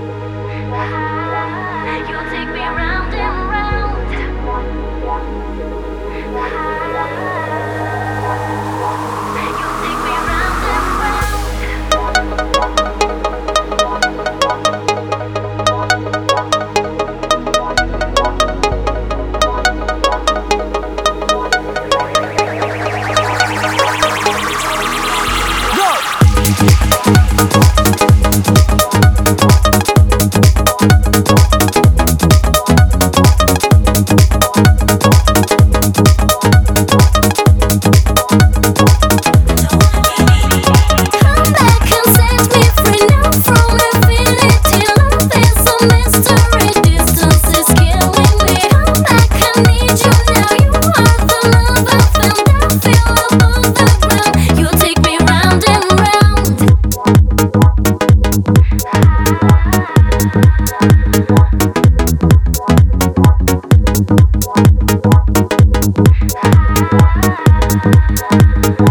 光。Thank you.